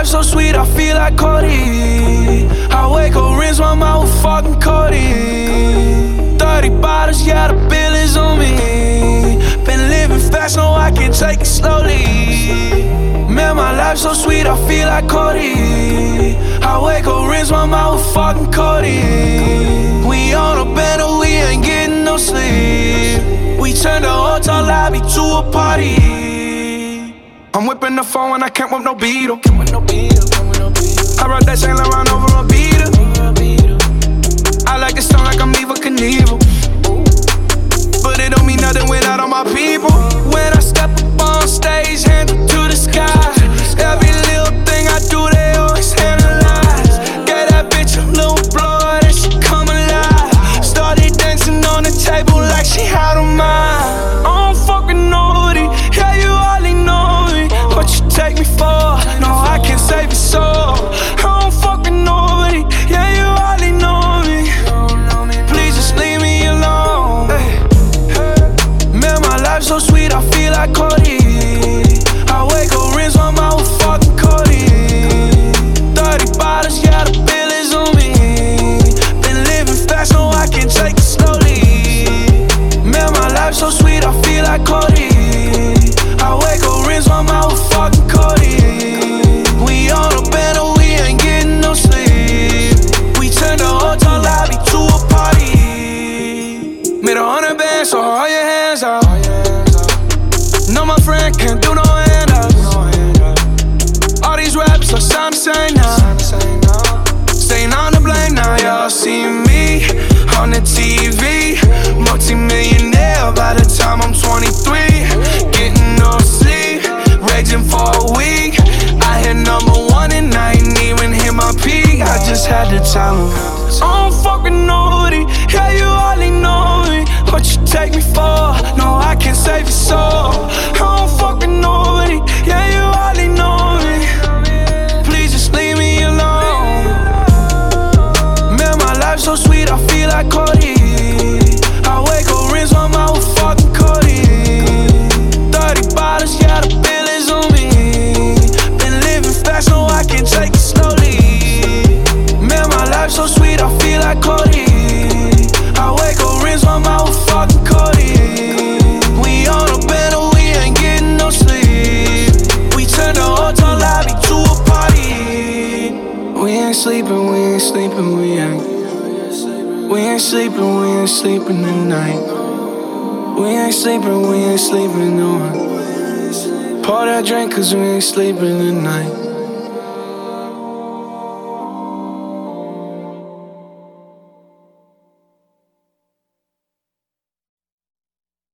life so sweet, I feel like Cody. I wake up, rinse my mouth with fucking Cody. 30 bottles, yeah, the bill is on me. Been living fast, no, I can take it slowly. Man, my life so sweet, I feel like Cody. I wake up, rinse my mouth with fucking Cody. We on a bender, we ain't getting no sleep. We turn the hotel lobby to a party. I'm whipping the phone and I can't whip no beetle. Can't whip no beetle, can't. I ride that Saint Laurent over a beetle. I like the song like No, my friend can't do no hand ups. All these raps are some say now. sleeping, we ain't sleeping, we ain't. We ain't sleeping, we ain't sleeping tonight. We ain't sleeping, we ain't sleeping, no. Pour that drink, cause we ain't sleeping tonight.